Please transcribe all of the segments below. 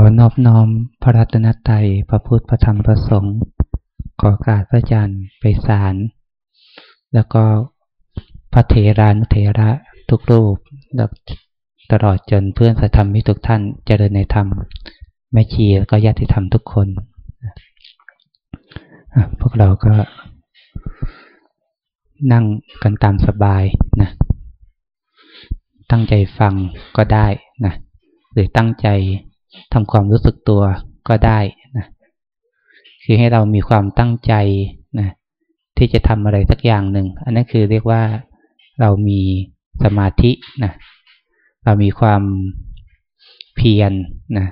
อนอบน้อมพระรัตนตรัยพระพุทธพระธรรมพระสงฆ์ขอการพระอาจารย์ไปสารแล้วก็พระเถรานุเถระทุกรูปตลอดจนเพื่อนสัธรรมทุกท่านเจริญในธรรมแม่ชีแล้วก็ญาติธรรมทุกคนพวกเราก็นั่งกันตามสบายนะตั้งใจฟังก็ได้นะหรือตั้งใจ ทำความรู้สึกตัวก็ได้นะคือให้เรามีความตั้งใจนะที่จะทำอะไรสักอย่างหนึ่ง อันนั้นคือเรียกว่าเรามีสมาธินะเรามีความเพียรนะ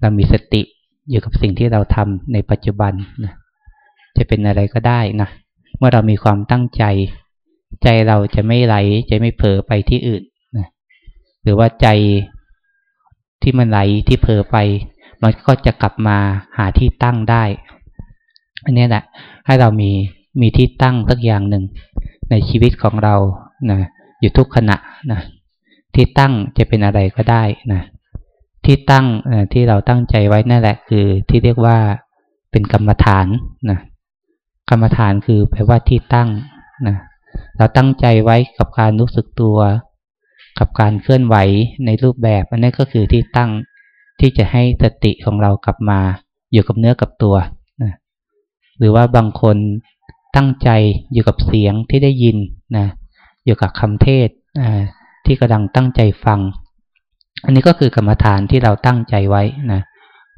เรามีสติอยู่กับสิ่งที่เราทำในปัจจุบันนะจะเป็นอะไรก็ได้นะเมื่อเรามีความตั้งใจ ใจเราจะไม่ไหลจะไม่เผลอไปที่อื่นนะหรือว่าใจ ที่มันไหลที่เผลอไป มันก็จะกลับมาหาที่ตั้งได้ อันนี้แหละให้เรามีมีที่ตั้งสักอย่างหนึ่ง ในชีวิตของเรานะอยู่ทุกขณะนะที่ตั้งจะเป็นอะไรก็ได้นะที่ตั้งที่เราตั้งใจไว้นั่นแหละ คือที่เรียกว่าเป็นกรรมฐานนะกรรมฐานคือแปลว่าที่ตั้งนะเราตั้งใจไว้กับการรู้สึกตัว กับการเคลื่อนไหวในรูปแบบ อันนี้ก็คือที่ตั้งที่จะให้สติของเรากลับมาอยู่กับเนื้อกับตัวนะหรือว่าบางคนตั้งใจอยู่กับเสียงที่ได้ยินนะอยู่กับคำเทศที่กำลังตั้งใจฟัง อันนี้ก็คือกรรมฐานที่เราตั้งใจไว้นะ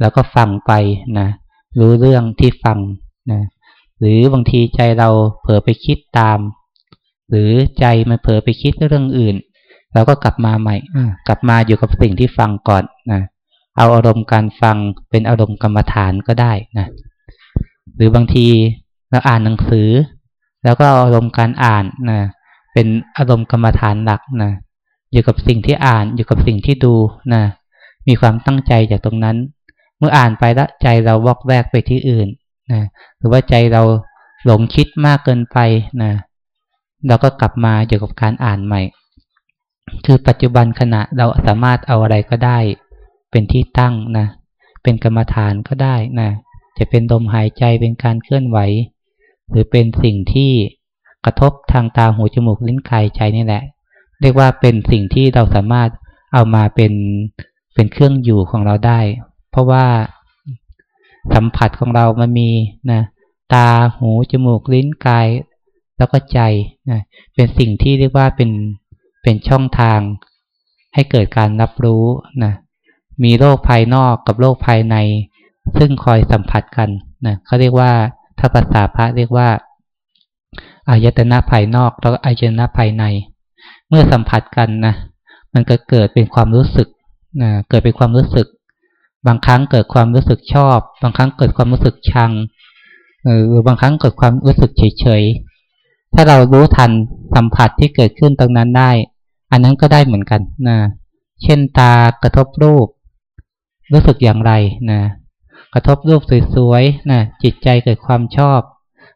แล้วก็ฟังไปนะรู้เรื่องที่ฟังนะหรือบางทีใจเราเผลอไปคิดตาม หรือใจมันเผลอไปคิดเรื่องอื่น เราก็กลับมาใหม่กลับมาอยู่กับสิ่งที่ฟังก่อนนะเอาอารมณ์การฟังเป็นอารมณ์กรรมฐานก็ได้นะหรือบางทีเราอ่านหนังสือ แล้วก็เอาอารมณ์การอ่านนะเป็นอารมณ์กรรมฐานหลักนะอยู่กับสิ่งที่อ่านอยู่กับสิ่งที่ดูนะมีความตั้งใจจากตรงนั้น เมื่ออ่านไปแล้วใจเราวอกแวกไปที่อื่นนะหรือว่าใจเราหลงคิดมากเกินไปนะเราก็กลับมาอยู่กับการอ่านใหม่ คือปัจจุบันขณะเราสามารถเอาอะไรก็ได้ เป็นที่ตั้งนะ เป็นกรรมฐานก็ได้นะ จะเป็นลมหายใจเป็นการเคลื่อนไหว หรือเป็นสิ่งที่กระทบทางตาหูจมูกลิ้นกายใจนี่แหละ เรียกว่าเป็นสิ่งที่เราสามารถเอามาเป็นเป็นเครื่องอยู่ของเราได้ เพราะว่าสัมผัสของเรามันมีนะตาหูจมูกลิ้นกาย แล้วก็ใจนะเป็นสิ่งที่เรียกว่าเป็น เป็นช่องทางให้เกิดการรับรู้นะมีโลกภายนอกกับโลกภายใน ซึ่งคอยสัมผัสกันนะเขาเรียกว่าถ้าภาษาพระเรียกว่าอายตนะภายนอกแล้วก็อายตนะภายใน เมื่อสัมผัสกันนะมันก็เกิดเป็นความรู้สึกนะเกิดเป็นความรู้สึก บางครั้งเกิดความรู้สึกชอบ บางครั้งเกิดความรู้สึกชังหรือบางครั้งเกิดความรู้สึกเฉยๆถ้าเรารู้ทันสัมผัสที่เกิดขึ้นตรงนั้นได้ อันนั้นก็ได้เหมือนกันนะเช่นตากระทบรูป รู้สึกอย่างไรนะกระทบรูปสวยๆนะจิตใจเกิดความชอบ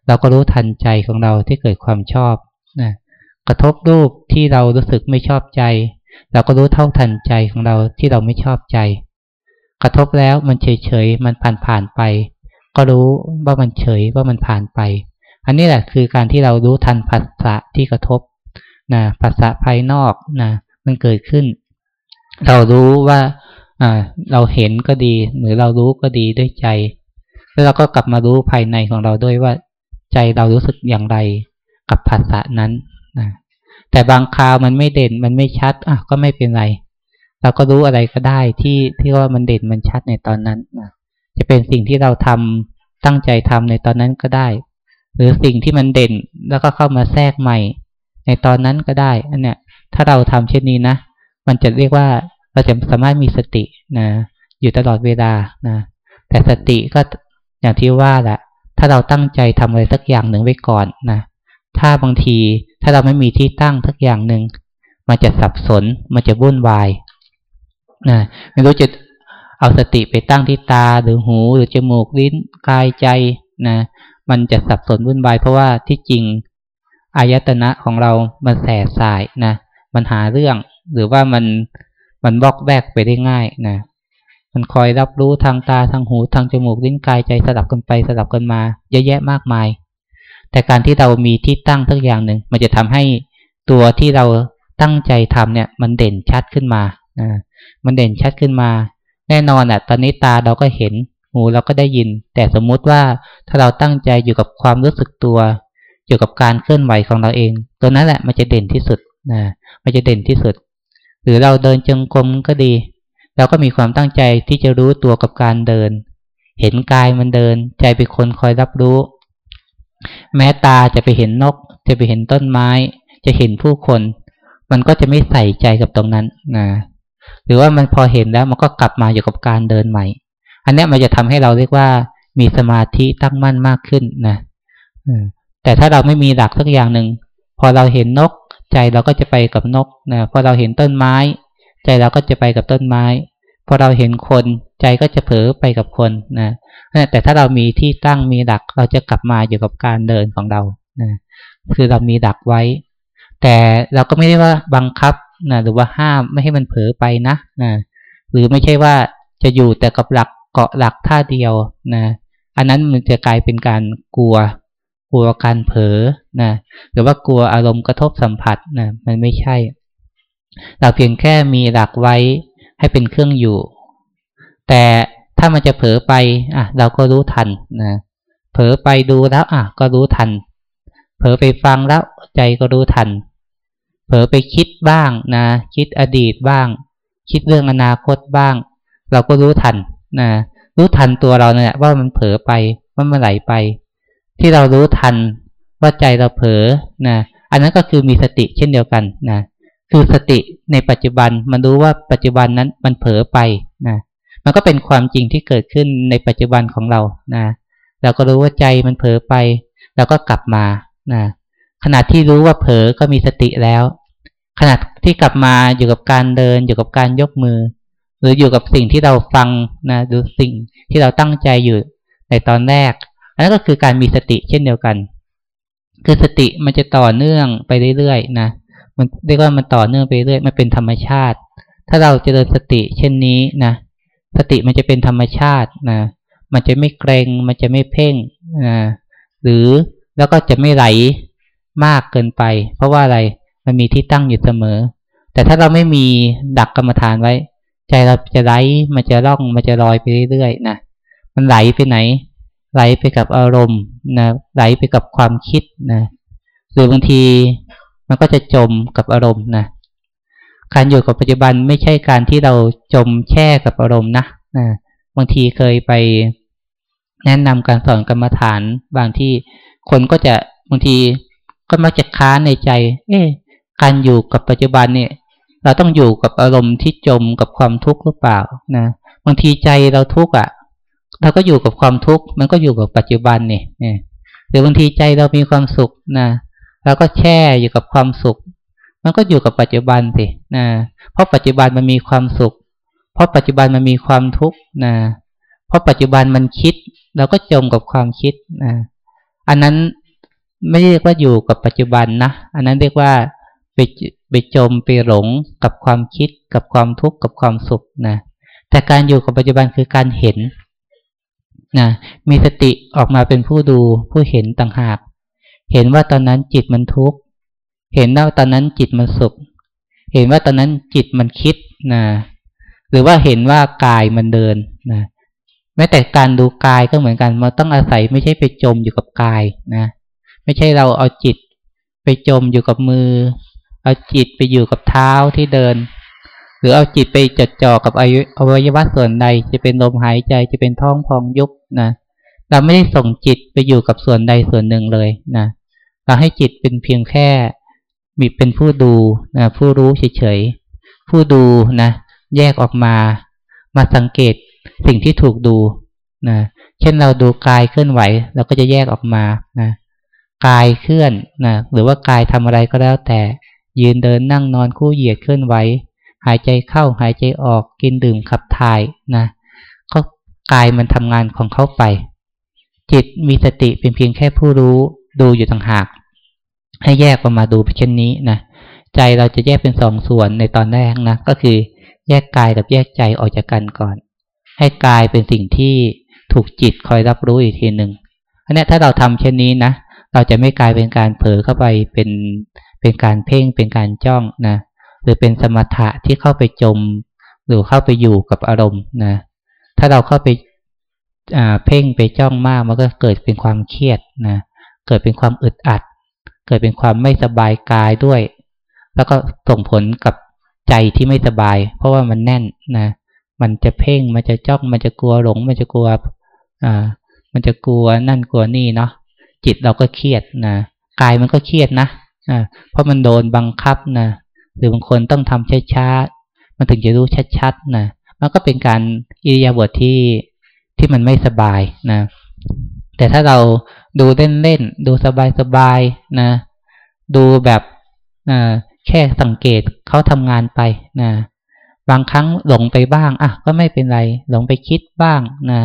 เราก็รู้ทันใจของเราที่เกิดความชอบนะกระทบรูปที่เรารู้สึกไม่ชอบใจ เราก็รู้เท่าทันใจของเราที่เราไม่ชอบใจ กระทบแล้วมันเฉยๆมันผ่านๆไป ก็รู้ว่ามันเฉยว่ามันผ่านไป อันนี้แหละคือการที่เรารู้ทันภาษาที่กระทบ นะภาษาภายนอกนะมันเกิดขึ้น เรารู้ว่าอ่าเราเห็นก็ดี หรือเรารู้ก็ดีด้วยใจ แล้วเราก็กลับมารู้ภายในของเราด้วยว่า ใจเรารู้สึกอย่างไรกับภาษานั้นนะแต่บางคราวมันไม่เด่นมันไม่ชัดอะก็ไม่เป็นไร เราก็รู้อะไรก็ได้ที่ที่ว่ามันเด่นมันชัดในตอนนั้นนะจะเป็นสิ่งที่เราทำตั้งใจทำในตอนนั้นก็ได้ หรือสิ่งที่มันเด่นแล้วก็เข้ามาแทรกใหม่ ในตอนนั้นก็ได้อันเนี้ยถ้าเราทำเช่นนี้นะมันจะเรียกว่าเราจะสามารถมีสตินะอยู่ตลอดเวลานะแต่สติก็อย่างที่ว่าแหละถ้าเราตั้งใจทำอะไรสักอย่างหนึ่งไว้ก่อนนะถ้าบางทีถ้าเราไม่มีที่ตั้งสักอย่างหนึ่งมันจะสับสน มันจะวุ่นวายนะไม่รู้จะเอาสติไปตั้งที่ตาหรือหูหรือจมูกลิ้นกายใจนะมันจะสับสนวุ่นวายเพราะว่าที่จริง อายตนะของเรามันแสบสายนะ มันหาเรื่อง หรือว่ามันมันบอกแบกไปได้ง่ายนะ มันคอยรับรู้ทางตาทางหูทางจมูกลิ้นกายใจสลับกันไปสลับกันมา เยอะแยะมากมาย แต่การที่เรามีที่ตั้งทักอย่างหนึ่ง มันจะทำให้ตัวที่เราตั้งใจทำเนี่ย มันเด่นชัดขึ้นมาอ่ามันเด่นชัดขึ้นมา แน่นอนอะ ตอนนี้ตาเราก็เห็นหูเราก็ได้ยิน แต่สมมุติว่าถ้าเราตั้งใจอยู่กับความรู้สึกตัว อยู่ยวกับการเคลื่อนไหวของเราเอง ตัวนั้นแหละมันจะเด่นที่สุดนะมันจะเด่นที่สุด หรือเราเดินจงกรมก็ดี เราก็มีความตั้งใจที่จะรู้ตัวกับการเดิน เห็นกายมันเดิน ใจเป็นคนคอยรับรู้ แม้ตาจะไปเห็นนก จะไปเห็นต้นไม้ จะเห็นผู้คน มันก็จะไม่ใส่ใจกับตรงนั้นนะหรือว่ามันพอเห็นแล้วมันก็กลับมาอยู่กับการเดินใหม่ อันนี้มันจะทำให้เราเรียกว่ามีสมาธิตั้งมั่นมากขึ้นนะ แต่ถ้าเราไม่มีหลักสักอย่างหนึ่งพอเราเห็นนก ใจเราก็จะไปกับนกนะพอเราเห็นต้นไม้ ใจเราก็จะไปกับต้นไม้ พอเราเห็นคนใจก็จะเผลอไปกับคนนะแต่ถ้าเรามีที่ตั้งมีหลักเราจะกลับมาอยู่กับการเดินของเรานะคือเรามีหลักไว้ แต่เราก็ไม่ได้ว่าบังคับนะหรือว่าห้ามไม่ให้มันเผลอไปนะนะหรือไม่ใช่ว่าจะอยู่แต่กับหลักเกาะหลักท่าเดียวนะอันนั้นมันจะกลายเป็นการกลัว กลัวการเผลอนะหรือว่ากลัวอารมณ์กระทบสัมผัสนะมันไม่ใช่ เราเพียงแค่มีหลักไว้ให้เป็นเครื่องอยู่ แต่ถ้ามันจะเผลอไปอะเราก็รู้ทันนะเผลอไปดูแล้วอะก็รู้ทัน เผลอไปฟังแล้วใจก็รู้ทัน เผลอไปคิดบ้างนะคิดอดีตบ้าง คิดเรื่องอนาคตบ้าง เราก็รู้ทันนะรู้ทันตัวเราเนี่ยว่ามันเผลอไปว่ามันไหลไป ที่เรารู้ทันว่าใจเราเผลอนะอันนั้นก็คือมีสติเช่นเดียวกันนะคือสติในปัจจุบันมันรู้ว่าปัจจุบันนั้นมันเผลอไปนะมันก็เป็นความจริงที่เกิดขึ้นในปัจจุบันของเรานะเราก็รู้ว่าใจมันเผลอไปเราก็กลับมานะขณะที่รู้ว่าเผลอก็มีสติแล้ว ขณะที่กลับมาอยู่กับการเดินอยู่กับการยกมือ หรืออยู่กับสิ่งที่เราฟังนะหรือสิ่งที่เราตั้งใจอยู่ในตอนแรก นนั้นก็คือการมีสติเช่นเดียวกัน คือสติมันจะต่อเนื่องไปเรื่อยๆนะมันเรียกว่ามันต่อเนื่องไปเรื่อยมันเป็นธรรมชาติ ถ้าเราเจริญสติเช่นนี้นะสติมันจะเป็นธรรมชาตินะมันจะไม่เกรงมันจะไม่เพ่งนะหรือแล้วก็จะไม่ไหลมากเกินไป เพราะว่าอะไรมันมีที่ตั้งอยู่เสมอ แต่ถ้าเราไม่มีดักกรรมฐานไว้ ใจเราจะไหลมันจะล่องมันจะลอยไปเรื่อยๆนะมันไหลไปไหน ไหลไปกับอารมณ์นะไหลไปกับความคิดนะหรือบางทีมันก็จะจมกับอารมณ์นะการอยู่กับปัจจุบันไม่ใช่การที่เราจมแช่กับอารมณ์นะนะบางทีเคยไปแนะนำการสอนกรรมฐานบางที่คนก็จะบางทีก็มักจะค้านในใจ เอ๊ะการอยู่กับปัจจุบันเนี่ย เราต้องอยู่กับอารมณ์ที่จมกับความทุกข์หรือเปล่านะบางทีใจเราทุกข์อะ เราก็อยู่กับความทุกข์ มันก็อยู่กับปัจจุบันนี่หรือบางทีใจเรามีความสุขนะเราก็แช่อยู่กับความสุข มันก็อยู่กับปัจจุบันสินะเพราะปัจจุบันมันมีความสุข เพราะปัจจุบันมันมีความทุกข์นะเพราะปัจจุบันมันคิด เราก็จมกับความคิดนะอันนั้นไม่เรียกว่าอยู่กับปัจจุบันนะ อันนั้นเรียกว่าไปไปจมไปหลงกับความคิด กับความทุกข์กับความสุขนะแต่การอยู่กับปัจจุบันคือการเห็น นะมีสติออกมาเป็นผู้ดูผู้เห็นต่างหาก เห็นว่าตอนนั้นจิตมันทุกข์เห็นว่าตอนนั้นจิตมันสุข เห็นว่าตอนนั้นจิตมันคิดนะหรือว่าเห็นว่ากายมันเดินนะแม้แต่การดูกายก็เหมือนกันมันต้องอาศัยไม่ใช่ไปจมอยู่กับกายนะไม่ใช่เราเอาจิตไปจมอยู่กับมือ เอาจิตไปอยู่กับเท้าที่เดิน หรือเอาจิตไปจดจ่อกับอวัยวะส่วนใดจะเป็นลมหายใจจะเป็นท้องพองยุบนะเราไม่ได้ส่งจิตไปอยู่กับส่วนใดส่วนหนึ่งเลยนะเราให้จิตเป็นเพียงแค่มีเป็นผู้ดูนะผู้รู้เฉยๆผู้ดูนะแยกออกมา มาสังเกตสิ่งที่ถูกดูนะเช่นเราดูกายเคลื่อนไหวเราก็จะแยกออกมานะกายเคลื่อนนะหรือว่ากายทำอะไรก็แล้วแต่ ยืนเดินนั่งนอนคู่เหยียดเคลื่อนไหว หายใจเข้าหายใจออกกินดื่มขับถ่ายนะก็กายมันทำงานของเขาไป จิตมีสติเป็นเพียงแค่ผู้รู้ดูอยู่ต่างหาก ให้แยกออกมาดูเช่นนี้นะใจเราจะแยกเป็นสองส่วนในตอนแรกนะก็คือแยกกายกับแยกใจออกจากกันก่อน ให้กายเป็นสิ่งที่ถูกจิตคอยรับรู้อีกทีหนึ่งอันนี้ถ้าเราทำเช่นนี้นะเราจะไม่กลายเป็นการเผลอเข้าไปเป็นเป็นการเพ่งเป็นการจ้องนะ หรือเป็นสมถะที่เข้าไปจม หรือเข้าไปอยู่กับอารมณ์นะ ถ้าเราเข้าไปเพ่งไปจ้องมากมันก็เกิดเป็นความเครียดนะเกิดเป็นความอึดอัด เกิดเป็นความไม่สบายกายด้วย แล้วก็ส่งผลกับใจที่ไม่สบาย เพราะว่ามันแน่นนะมันจะเพ่งมันจะจ้องมันจะกลัวหลง มันจะกลัวอ่ามันจะกลัวนั่นกลัวนี่เนาะจิตเราก็เครียดนะกายมันก็เครียดนะอ่าเพราะมันโดนบังคับนะ หรือบางคนต้องทำช้าๆมันถึงจะรู้ชัดๆนะมันก็เป็นการอิริยาบถทที่ที่มันไม่สบายนะ แต่ถ้าเราดูเล่นๆดูสบายๆนะ ดูแบบแค่สังเกตเขาทำงานไปนะบางครั้งหลงไปบ้างอะก็ไม่เป็นไร หลงไปคิดบ้างนะ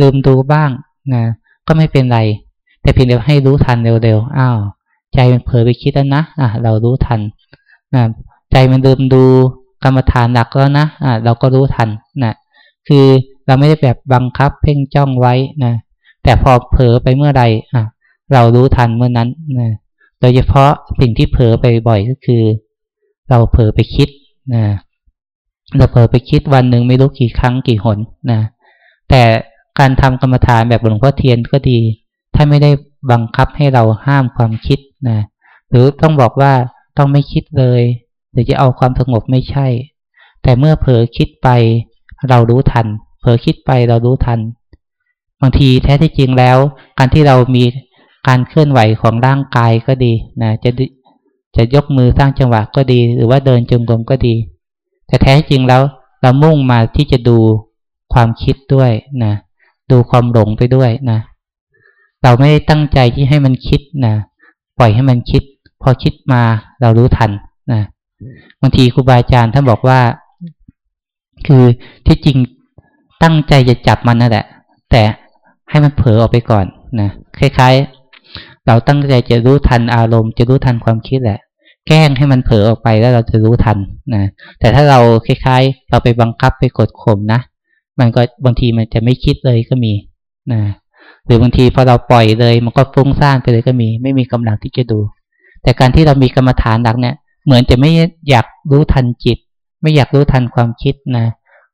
ลืมดูบ้างนะก็ไม่เป็นไร แต่เพียงเดียวให้รู้ทันเร็วๆอ้าวใจมันเผลอไปคิดแล้วนะอะเรารู้ทัน นะใจมันลืมดูกรรมฐานหลักแล้วนะอะเราก็รู้ทันนะคือเราไม่ได้แบบบังคับเพ่งจ้องไว้นะแต่พอเผลอไปเมื่อใดอะเรารู้ทันเมื่อนั้นนะโดยเฉพาะสิ่งที่เผลอไปบ่อยก็คือ เราเผลอไปคิดนะเราเผลอไปคิดวันหนึ่งไม่รู้กี่ครั้งกี่หนนะแต่การทำกรรมฐานแบบหลวงพ่อเทียนก็ดี ถ้าไม่ได้บังคับให้เราห้ามความคิดนะหรือต้องบอกว่า ต้องไม่คิดเลย หรือจะเอาความสงบไม่ใช่ แต่เมื่อเผลอคิดไป เรารู้ทัน เผลอคิดไปเรารู้ทัน บางทีแท้ที่จริงแล้ว การที่เรามีการเคลื่อนไหวของร่างกายก็ดีนะจะจะยกมือสร้างจังหวะก็ดี หรือว่าเดินจงกรมก็ดี แต่แท้จริงแล้วเรามุ่งมาที่จะดูความคิดด้วยนะดูความหลงไปด้วยนะ เราไม่ได้ตั้งใจที่ให้มันคิดนะปล่อยให้มันคิด พอคิดมาเรารู้ทันนะบางทีครูบาอาจารย์ท่านบอกว่า คือที่จริงตั้งใจจะจับมันนั่นแหละ แต่ให้มันเผลอออกไปก่อนนะคล้ายๆ เราตั้งใจจะรู้ทันอารมณ์ จะรู้ทันความคิดแหละ แกล้งให้มันเผลอออกไปแล้วเราจะรู้ทันนะแต่ถ้าเราคล้ายๆ เราไปบังคับไปกดข่มนะมันก็บางทีมันจะไม่คิดเลยก็มีนะหรือบางทีพอเราปล่อยเลย มันก็ฟุ้งซ่านไปเลยก็มี ไม่มีกำลังที่จะดู แต่การที่เรามีกรรมฐานหลักเนี่ย เหมือนจะไม่อยากรู้ทันจิต ไม่อยากรู้ทันความคิดนะ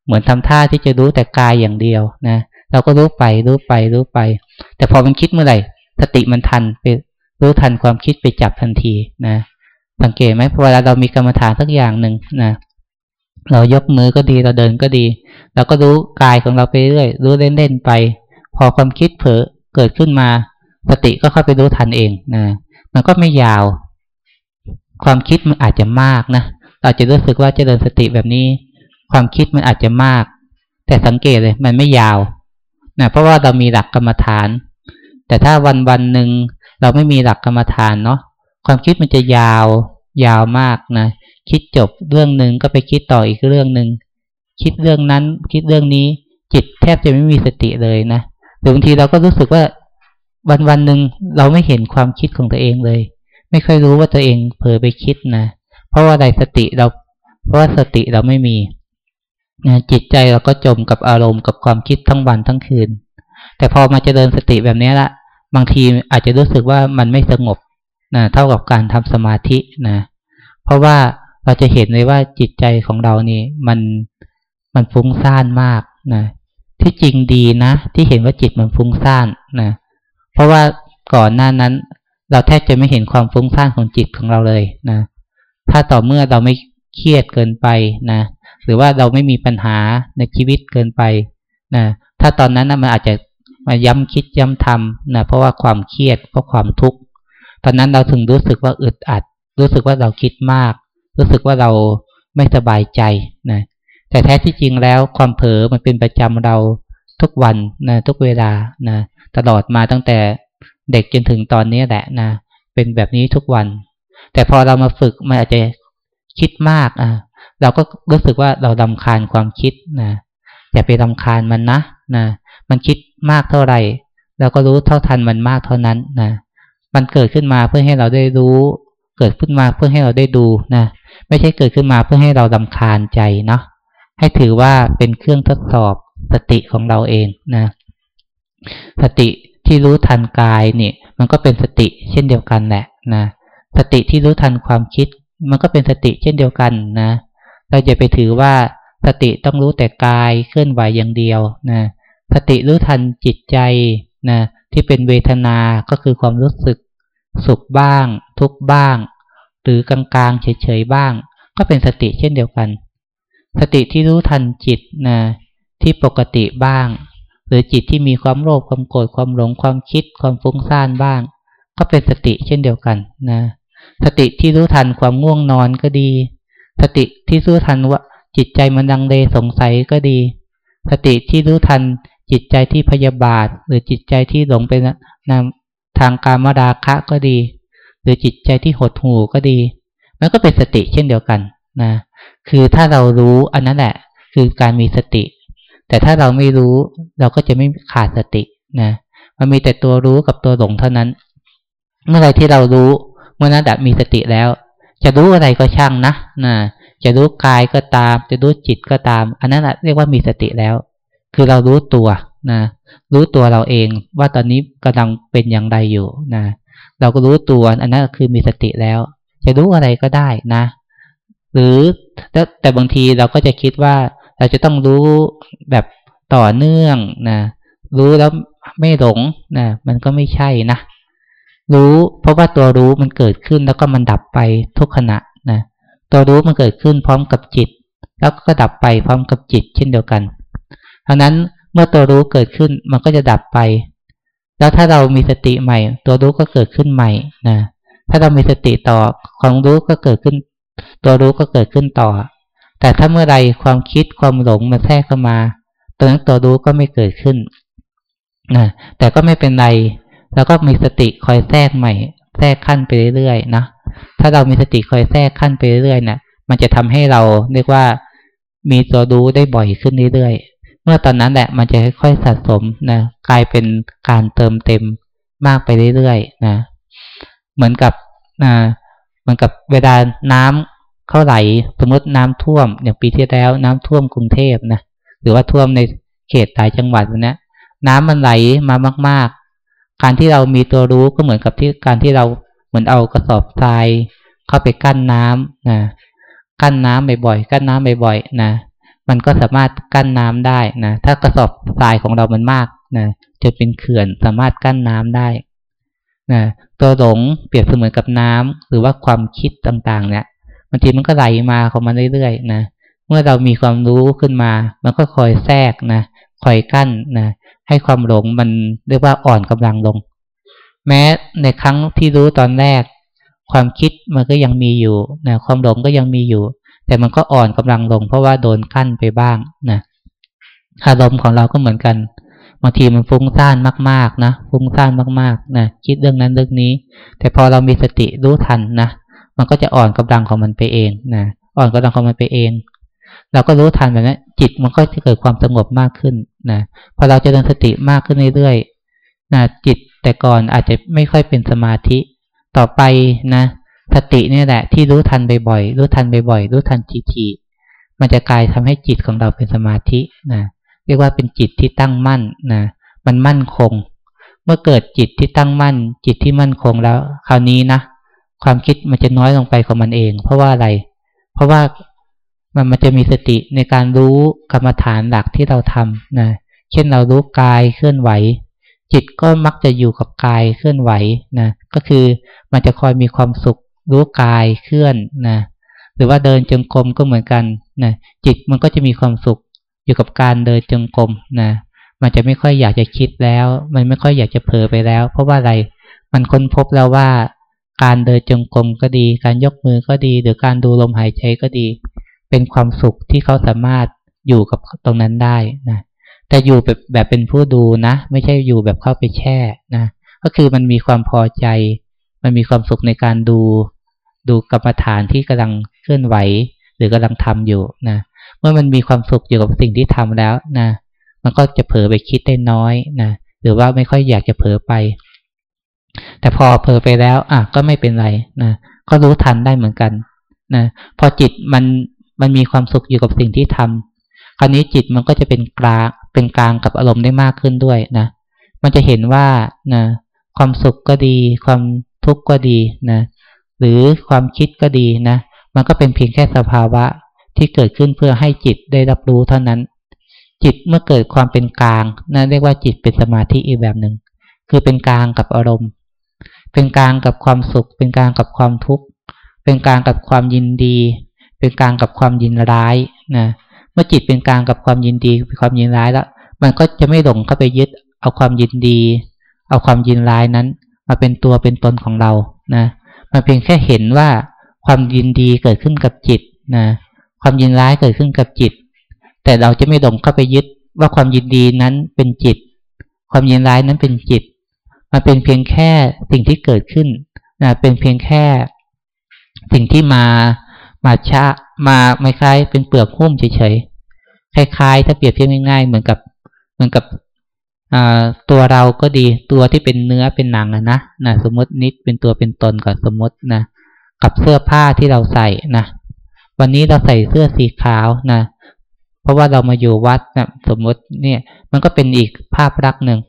เหมือนทำท่าที่จะรู้แต่กายอย่างเดียวนะเราก็รู้ไปรู้ไปรู้ไป แต่พอมันคิดเมื่อไหร่สติมันทันไปรู้ทันความคิดไปจับทันทีนะสังเกตไหมเวลาเรามีกรรมฐานสักอย่างหนึ่งนะเรายกมือก็ดีเราเดินก็ดีเราก็รู้กายของเราไปเรื่อยรู้เล่นๆไป พอความคิดเผลอเกิดขึ้นมา สติก็เข้าไปรู้ทันเองนะ มันก็ไม่ยาว ความคิดมันอาจจะมากนะเราจะรู้สึกว่าเจริญสติแบบนี้ ความคิดมันอาจจะมาก แต่สังเกตเลย มันไม่ยาวนะเพราะว่าเรามีหลักกรรมฐาน แต่ถ้าวันวันหนึ่งเราไม่มีหลักกรรมฐานเนาะความคิดมันจะยาว ยาวมากนะคิดจบเรื่องหนึ่งก็ไปคิดต่ออีกเรื่องหนึ่งคิดเรื่องนั้น คิดเรื่องนี้ จิตแทบจะไม่มีสติเลยนะหรือบางทีเราก็รู้สึกว่า วันวันหนึ่งเราไม่เห็นความคิดของตัวเองเลย ไม่ค่อยรู้ว่าตัวเองเผลอไปคิดนะ เพราะว่าใดสติเรา เพราะว่าสติเราไม่มีนะจิตใจเราก็จมกับอารมณ์กับความคิดทั้งวันทั้งคืน แต่พอมาเจริญสติแบบนี้ละ บางทีอาจจะรู้สึกว่ามันไม่สงบนะเท่ากับการทำสมาธินะ เพราะว่าเราจะเห็นเลยว่าจิตใจของเรานี่มันมันฟุ้งซ่านมากนะที่จริงดีนะ ที่เห็นว่าจิตมันฟุ้งซ่านนะ เพราะว่าก่อนหน้านั้น เราแทบจะไม่เห็นความฟุ้งซ่านของจิตของเราเลยนะ ถ้าต่อเมื่อเราไม่เครียดเกินไปนะ หรือว่าเราไม่มีปัญหาในชีวิตเกินไปนะ ถ้าตอนนั้นนะมันอาจจะมาย้ำคิดย้ำทำนะ เพราะว่าความเครียดเพราะความทุกข์ ตอนนั้นเราถึงรู้สึกว่าอึดอัด รู้สึกว่าเราคิดมาก รู้สึกว่าเราไม่สบายใจนะ แต่แท้ที่จริงแล้วความเผลอมันเป็นประจำเราทุกวันนะทุกเวลานะ ตลอดมาตั้งแต่เด็กจนถึงตอนนี้แหละนะเป็นแบบนี้ทุกวัน แต่พอเรามาฝึกมันอาจจะคิดมากอะเราก็รู้สึกว่าเราดำคาญความคิดนะอย่าไปดำคาญมันนะนะมันคิดมากเท่าไหร่เราก็รู้เท่าทันมันมากเท่านั้นนะมันเกิดขึ้นมาเพื่อให้เราได้รู้ เกิดขึ้นมาเพื่อให้เราได้ดูนะไม่ใช่เกิดขึ้นมาเพื่อให้เราดำคาญใจเนาะให้ถือว่าเป็นเครื่องทดสอบสติของเราเองนะ สติที่รู้ทันกายเนี่ยมันก็เป็นสติเช่นเดียวกันแหละนะ สติที่รู้ทันความคิด มันก็เป็นสติเช่นเดียวกันนะ เราจะไปถือว่าสติต้องรู้แต่กายเคลื่อนไหวอย่างเดียวนะ สติรู้ทันจิตใจนะที่เป็นเวทนา ก็คือความรู้สึกสุขบ้าง ทุกบ้าง หรือกลางๆเฉยๆบ้าง ก็เป็นสติเช่นเดียวกัน สติที่รู้ทันจิตนะที่ปกติบ้าง หรือจิตที่มีความโลภความโกรธความหลงความคิดความฟุ้งซ่านบ้าง ก็เป็นสติเช่นเดียวกันนะสติที่รู้ทันความง่วงนอนก็ดี สติที่รู้ทันว่าจิตใจมันดังเลสงสัยก็ดี สติที่รู้ทันจิตใจที่พยาบาท หรือจิตใจที่หลงไปนทางการมราคะก็ดี หรือจิตใจที่หดหู่ก็ดี มันก็เป็นสติเช่นเดียวกันนะคือถ้าเรารู้อันนั้นแหละ คือการมีสติ แต่ถ้าเราไม่รู้เราก็จะไม่ขาดสตินะมันมีแต่ตัวรู้กับตัวหลงเท่านั้น เมื่อไรที่เรารู้เมื่อนั้นดับมีสติแล้ว จะรู้อะไรก็ช่างนะนะจะรู้กายก็ตาม จะรู้จิตก็ตาม อันนั้นเรียกว่ามีสติแล้ว คือเรารู้ตัวนะรู้ตัวเราเองว่าตอนนี้กำลังเป็นอย่างไรอยู่นะเราก็รู้ตัวอันนั้นคือมีสติแล้ว จะรู้อะไรก็ได้นะ หรือแต่บางทีเราก็จะคิดว่า เราจะต้องรู้แบบต่อเนื่องนะรู้แล้วไม่หลงนะมันก็ไม่ใช่นะรู้เพราะว่าตัวรู้มันเกิดขึ้นแล้วก็มันดับไปทุกขณะนะตัวรู้มันเกิดขึ้นพร้อมกับจิต แล้วก็ดับไปพร้อมกับจิต เช่นเดียวกันเพราะนั้นเมื่อตัวรู้เกิดขึ้นมันก็จะดับไป แล้วถ้าเรามีสติใหม่ ตัวรู้ก็เกิดขึ้นใหม่นะถ้าเรามีสติต่อความรู้ก็เกิดขึ้น ตัวรู้ก็เกิดขึ้นต่อ แต่ถ้าเมื่อไรความคิดความหลงมันแทรกเข้ามาตัวนั้นตัวรู้ก็ไม่เกิดขึ้นนะแต่ก็ไม่เป็นไร แล้วก็มีสติคอยแทรกใหม่ แทรกขั้นไปเรื่อยๆนะถ้าเรามีสติคอยแทรกขั้นไปเรื่อยๆนะ่ะ มันจะทำให้เราเรียกว่ามีตัวรู้ได้บ่อยขึ้นเรื่อยๆ เมื่อตอนนั้นแหละมันจะค่อยๆสะสมนะกลายเป็นการเติมเต็มมากไปเรื่อยๆนะเหมือนกับนะเหมือนกับเวลาน้ำ เข้าไหลสมมติน้ำท่วมอย่างปีที่แล้วน้ำท่วมกรุงเทพนะหรือว่าท่วมในเขตหลายจังหวัดนะน้ำมันไหลมามาก ๆ การที่เรามีตัวรู้ก็เหมือนกับที่การที่เราเหมือนเอากระสอบทราย เข้าไปกั้นน้ำนะกั้นน้ำบ่อยๆกั้นน้ำบ่อยๆนะมันก็สามารถกั้นน้ำได้นะถ้ากระสอบทรายของเรามันมากนะจะเป็นเขื่อนสามารถกั้นน้ำได้นะตัวหลงเปรียบเสมือนกับน้ำหรือว่าความคิดต่างๆ เนี่ย บางทีมันก็ไหลมาของมันเรื่อยๆนะเมื่อเรามีความรู้ขึ้นมา มันก็คอยแทรกนะคอยกั้นนะให้ความหลงมันเรียกว่าอ่อนกำลังลง แม้ในครั้งที่รู้ตอนแรก ความคิดมันก็ยังมีอยู่นะความหลงก็ยังมีอยู่ แต่มันก็อ่อนกำลังลง เพราะว่าโดนกั้นไปบ้างนะอารมณ์ของเราก็เหมือนกันบางทีมันฟุ้งซ่านมากๆนะฟุ้งซ่านมากๆนะคิดเรื่องนั้นเรื่องนี้ แต่พอเรามีสติรู้ทันนะ มันก็จะอ่อนกำลังของมันไปเองนะอ่อนกำลังของมันไปเอง เราก็รู้ทันแบบนี้จิตมันก็จะเกิดความสงบมากขึ้นนะพอเราจะเดินสติมากขึ้นเรื่อยๆนะจิตแต่ก่อนอาจจะไม่ค่อยเป็นสมาธิต่อไปนะ สตินี่แหละ ที่รู้ทันบ่อยๆรู้ทันบ่อยๆรู้ทันทีๆมันจะกลายทำให้จิตของเราเป็นสมาธินะเรียกว่าเป็นจิตที่ตั้งมั่นนะมันมั่นคง เมื่อเกิดจิตที่ตั้งมั่น จิตที่มั่นคงแล้ว คราวนี้นะ ความคิดมันจะน้อยลงไปของมันเอง เพราะว่าอะไร เพราะว่ามันมันจะมีสติในการรู้กรรมฐานหลักที่เราทำนะเช่นเรารู้กายเคลื่อนไหว จิตก็มักจะอยู่กับกายเคลื่อนไหวนะก็คือมันจะคอยมีความสุข รู้กายเคลื่อนนะหรือว่าเดินจงกรมก็เหมือนกันนะจิตมันก็จะมีความสุข อยู่กับการเดินจงกรมนะมันจะไม่ค่อยอยากจะคิดแล้ว มันไม่ค่อยอยากจะเผลอไปแล้ว เพราะว่าอะไร มันค้นพบแล้วว่า การเดินจงกรมก็ดี การยกมือก็ดี หรือการดูลมหายใจก็ดี เป็นความสุขที่เขาสามารถอยู่กับตรงนั้นได้นะแต่อยู่แบบแบบเป็นผู้ดูนะ ไม่ใช่อยู่แบบเข้าไปแช่นะก็คือมันมีความพอใจ มันมีความสุขในการดู ดูกรรมฐานที่กำลังเคลื่อนไหว หรือกำลังทำอยู่นะเมื่อมันมีความสุขอยู่กับสิ่งที่ทำแล้วนะมันก็จะเผลอไปคิดได้น้อยนะหรือว่าไม่ค่อยอยากจะเผลอไป แต่พอเผลอไปแล้วอะก็ไม่เป็นไรนะก็รู้ทันได้เหมือนกันนะพอจิตมันมันมีความสุขอยู่กับสิ่งที่ทำคราวนี้จิตมันก็จะเป็นกลางเป็นกลางกับอารมณ์ได้มากขึ้นด้วยนะมันจะเห็นว่านะความสุขก็ดี ความทุกข์ก็ดีนะหรือความคิดก็ดีนะมันก็เป็นเพียงแค่สภาวะที่เกิดขึ้นเพื่อให้จิตได้รับรู้เท่านั้น จิตเมื่อเกิดความเป็นกลางนะเรียกว่าจิตเป็นสมาธิอีกแบบหนึ่งคือเป็นกลางกับอารมณ์ เป็นกลางกับความสุข เป็นกลางกับความทุกข์ เป็นกลางกับความยินดี เป็นกลางกับความยินร้ายนะเมื่อจิตเป็นกลางกับความยินดีความยินร้ายแล้วมันก็จะไม่หลงเข้าไปยึดเอาความยินดี เอาความยินร้ายนั้น มาเป็นตัวเป็นตนของเรานะมันเพียงแค่เห็นว่าความยินดีเกิดขึ้นกับจิตนะความยินร้ายเกิดขึ้นกับจิต แต่เราจะไม่หลงเข้าไปยึดว่าความยินดีนั้นเป็นจิต ความยินร้ายนั้นเป็นจิต มันเป็นเพียงแค่สิ่งที่เกิดขึ้นนะเป็นเพียงแค่สิ่งที่มามาชะมาไม่คล้ายเป็นเปลือกหุ้มเฉยๆคล้ายๆ ถ้าเปรียบเทียบง่ายๆเหมือนกับเหมือนกับตัวเราก็ดีตัวที่เป็นเนื้อเป็นหนังนะนะสมมตินิดเป็นตัวเป็นตนก่อนสมมตินะกับเสื้อผ้าที่เราใส่นะวันนี้เราใส่เสื้อสีขาวนะเพราะว่าเรามาอยู่วัดนะสมมติเนี่ย มันก็เป็นอีกภาพลักษณ์หนึ่ง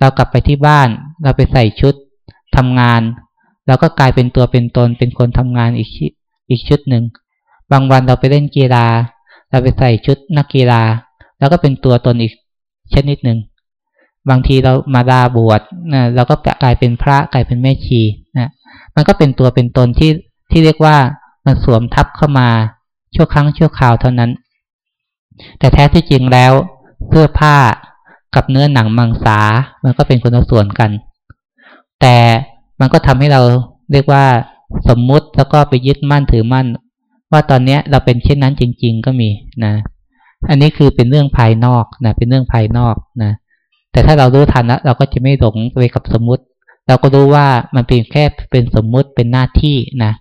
เรากลับไปที่บ้าน เราไปใส่ชุดทำงาน เราก็กลายเป็นตัวเป็นตน เป็นคนทำงานอีกอีกชุดหนึ่ง บางวันเราไปเล่นกีฬา เราไปใส่ชุดนักกีฬา แล้วก็เป็นตัวตนอีกชนิดหนึ่ง บางทีเรามาดาบวชนะเราก็กลายเป็นพระกลายเป็นแม่ชีนะมันก็เป็นตัวเป็นตนที่ที่เรียกว่ามันสวมทับเข้ามาชั่วครั้งชั่วคราวเท่านั้น แต่แท้ที่จริงแล้วเสื้อผ้า กับเนื้อหนังมังสา มันก็เป็นคนละส่วนกัน แต่มันก็ทำให้เราเรียกว่าสมมุติแล้วก็ไปยึดมั่นถือมั่น ว่าตอนเนี้ยเราเป็นเช่นนั้นจริง ๆ ก็มีนะ อันนี้คือเป็นเรื่องภายนอกนะเป็นเรื่องภายนอกนะแต่ถ้าเรารู้ทันแล้วเราก็จะไม่หลงไปกับสมมุติ เราก็รู้ว่ามันเป็นแค่เป็นสมมุติเป็นหน้าที่นะ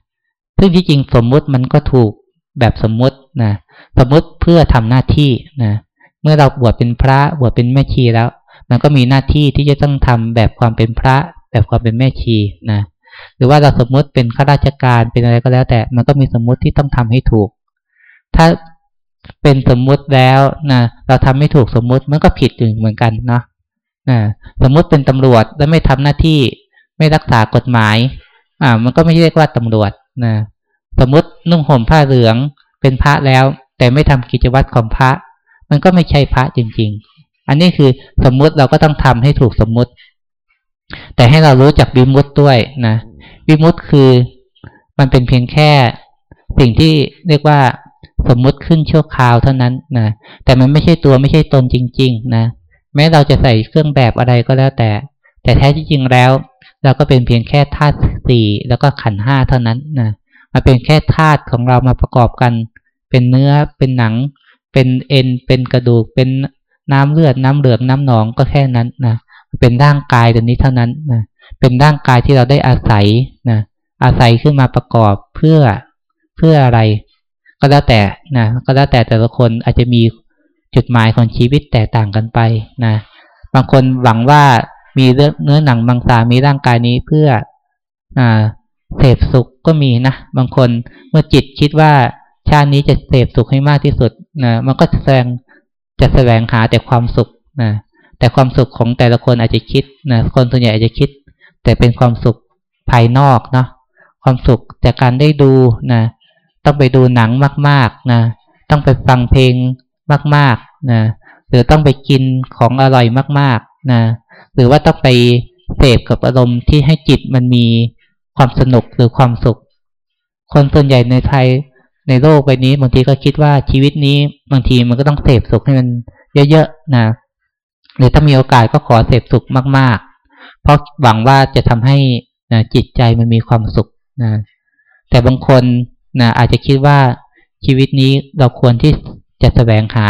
ซึ่งที่จริงสมมุติมันก็ถูกแบบสมมุตินะสมมุติเพื่อทำหน้าที่นะ เมื่อเราบวชเป็นพระบวชเป็นแม่ชีแล้ว มันก็มีหน้าที่ที่จะต้องทำแบบความเป็นพระแบบความเป็นแม่ชีนะหรือว่าเราสมมุติเป็นข้าราชการเป็นอะไรก็แล้ว แต่มันก็มีสมมุติที่ต้องทำให้ถูก ถ้าเป็นสมมุติแล้วนะเราทำไม่ถูกสมมุติมันก็ผิดอยู่เหมือนกันเนาะนะสมมุติเป็นตำรวจแล้วไม่ทำหน้าที่ไม่รักษากฎหมาย อ่า มันก็ไม่เรียกว่าตำรวจนะสมมุตินุ่งห่มผ้าเหลืองเป็นพระแล้ว แต่ไม่ทำกิจวัตรของพระ มันก็ไม่ใช่พระจริง ๆ อันนี้คือสมมุติเราก็ต้องทำให้ถูกสมมุติ แต่ให้เรารู้จักวิมุตด้วยนะวิมุตคือมันเป็นเพียงแค่สิ่งที่เรียกว่าสมมุติขึ้นชั่วคราวเท่านั้นนะแต่มันไม่ใช่ตัวไม่ใช่ตนจริง ๆ นะ แม้เราจะใส่เครื่องแบบอะไรก็แล้วแต่ แต่แท้ที่จริงแล้ว เราก็เป็นเพียงแค่ธาตุสี่แล้วก็ขันห้าเท่านั้นนะมาเป็นแค่ธาตุของเรามาประกอบกัน เป็นเนื้อเป็นหนัง เป็นเอ็นเป็นกระดูกเป็นน้ำเลือดน้ำเหลืองน้ำหนองก็แค่นั้นนะเป็นร่างกายตัวนี้เท่านั้นนะเป็นร่างกายที่เราได้อาศัยนะอาศัยขึ้นมาประกอบเพื่อเพื่ออะไร ก็แล้วแต่นะก็แล้วแต่แต่ละคนอาจจะมีจุดหมายของชีวิตแตกต่างกันไปนะบางคนหวังว่ามีเเนื้อหนังบางสามีร่างกายนี้เพื่ออ่าเสพสุขก็มีนะบางคนเมื่อจิตคิดว่าชาตินี้จะเสพสุขให้มากที่สุด นะมันก็แสดงจะแสวงหาแต่ความสุขนะแต่ความสุขของแต่ละคนอาจจะคิดนะคนส่วนใหญ่อาจจะคิด แต่เป็นความสุขภายนอกเนาะความสุขจากการได้ดูนะต้องไปดูหนังมากๆนะต้องไปฟังเพลงมากๆนะหรือต้องไปกินของอร่อยมากๆนะหรือว่าต้องไปเสพกับอารมณ์ที่ให้จิตมันมีความสนุกหรือความสุข คนส่วนใหญ่ในไทย ในโลกใบนี้บางทีก็คิดว่าชีวิตนี้บางทีมันก็ต้องเสพสุขให้มันเยอะๆนะหรือถ้ามีโอกาสก็ขอเสพสุขมากๆ เพราะหวังว่าจะทำให้นะจิตใจมันมีความสุขนะแต่บางคนนะอาจจะคิดว่าชีวิตนี้เราควรที่จะแสวงหา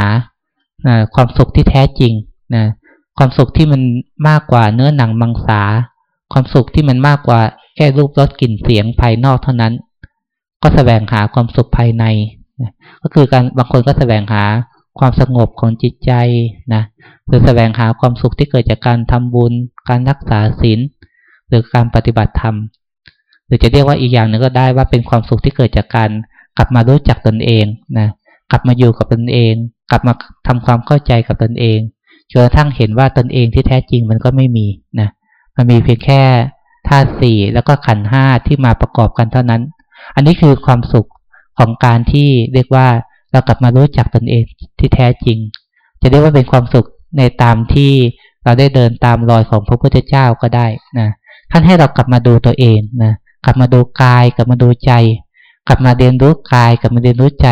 นะความสุขที่แท้จริงนะความสุขที่มันมากกว่าเนื้อหนังมังสา ความสุขที่มันมากกว่าแค่รูปรสกลิ่นเสียงภายนอกเท่านั้น ก็แสวงหาความสุขภายในนะก็คือการบางคนก็แสวงหาความสงบของจิตใจนะหรือแสวงหาความสุขที่เกิดจากการทำบุญ การรักษาศีลหรือการปฏิบัติธรรม หรือจะเรียกว่าอีกอย่างหนึ่งก็ได้ว่าเป็นความสุขที่เกิดจากการกลับมารู้จักตนเองนะกลับมาอยู่กับตนเอง กลับมาทำความเข้าใจกับตนเองจนกระทั่งเห็นว่าตนเองที่แท้จริงมันก็ไม่มีนะมันมีเพียงแค่ธาตุสี่แล้วก็ขันห้าที่มาประกอบกันเท่านั้น อันนี้คือความสุขของการที่เรียกว่าเรากลับมารู้จักตนเองที่แท้จริง จะเรียกว่าเป็นความสุขในตามที่เราได้เดินตามรอยของพระพุทธเจ้าก็ได้นะท่านให้เรากลับมาดูตัวเองนะกลับมาดูกาย กลับมาดูใจ กลับมาเรียนรู้กาย กลับมาเรียนรู้ใจ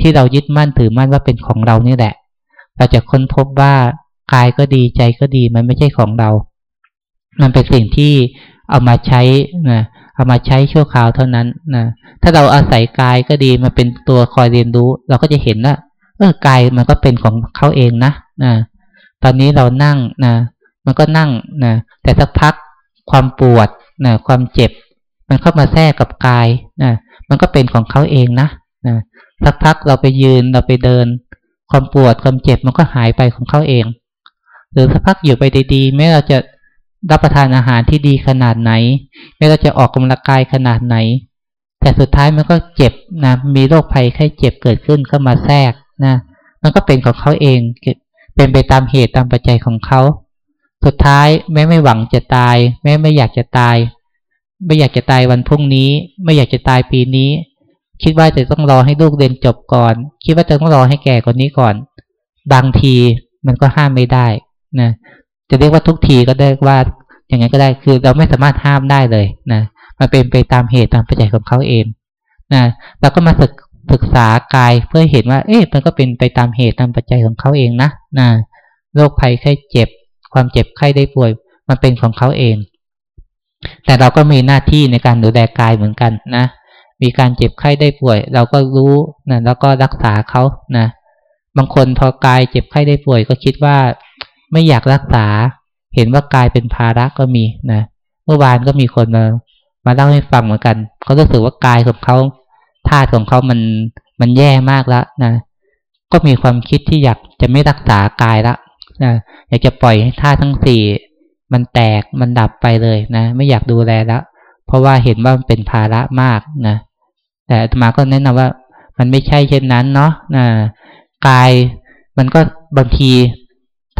ที่เรายึดมั่นถือมั่นว่าเป็นของเรานี่แหละ เราจะค้นพบว่ากายก็ดีใจก็ดีมันไม่ใช่ของเรา มันเป็นสิ่งที่เอามาใช้นะ เอามาใช้ชั่วคราวเท่านั้นนะถ้าเราอาศัยกายก็ดีมาเป็นตัวคอยเรียนรู้ เราก็จะเห็นว่าเออกายมันก็เป็นของเขาเองนะนะตอนนี้เรานั่งนะมันก็นั่งนะแต่สักพักความปวดนะความเจ็บ มันเข้ามาแทรกกับกายนะมันก็เป็นของเขาเองนะนะสักพักเราไปยืนเราไปเดิน ความปวดความเจ็บมันก็หายไปของเขาเอง หรือสักพักอยู่ไปดีๆแม้เราจะ รับประทานอาหารที่ดีขนาดไหนแม้เราจะออกกำลังกายขนาดไหน แต่สุดท้ายมันก็เจ็บนะมีโรคภัยไข้เจ็บเกิดขึ้นเข้ามาแทรกนะมันก็เป็นของเขาเอง เป็นไปตามเหตุตามปัจจัยของเขาสุดท้ายแม้ไม่หวังจะตาย แม้ไม่อยากจะตาย ไม่อยากจะตายวันพรุ่งนี้ ไม่อยากจะตายปีนี้ คิดว่าจะต้องรอให้ลูกเรียนจบก่อน คิดว่าจะต้องรอให้แก่กว่านี้ก่อน บางทีมันก็ห้ามไม่ได้นะ จะเรียกว่าทุกทีก็ได้ว่าอย่างนั้นก็ได้คือเราไม่สามารถห้ามได้เลยนะมันเป็นไปตามเหตุตามปัจจัยของเขาเองนะเราก็มาศึกศึกษากายเพื่อเห็นว่า เอ๊ะมันก็เป็นไปตามเหตุตามปัจจัยของเขาเองนะนะโรคภัยไข้เจ็บ ความเจ็บไข้ได้ป่วย มันเป็นของเขาเอง แต่เราก็มีหน้าที่ในการดูแลกายเหมือนกันนะมีการเจ็บไข้ได้ป่วย เราก็รู้นะแล้วก็รักษาเขานะบางคนพอกายเจ็บไข้ได้ป่วยก็คิดว่า ไม่อยากรักษา เห็นว่ากายเป็นภาระก็มีนะเมื่อวานก็มีคนมามาเล่าให้ฟังเหมือนกันเขารู้สึกว่ากายของเขาธาตุของเขามันมันแย่มากแล้วนะก็มีความคิดที่อยากจะไม่รักษากายละนะอยากจะปล่อยให้ธาตุทั้งสี่มันแตกมันดับไปเลยนะ ไม่อยากดูแลแล้วเพราะว่าเห็นว่ามันเป็นภาระมากนะแต่มาก็แนะนำว่า มันไม่ใช่เช่นนั้นเนาะนะกายมันก็บางที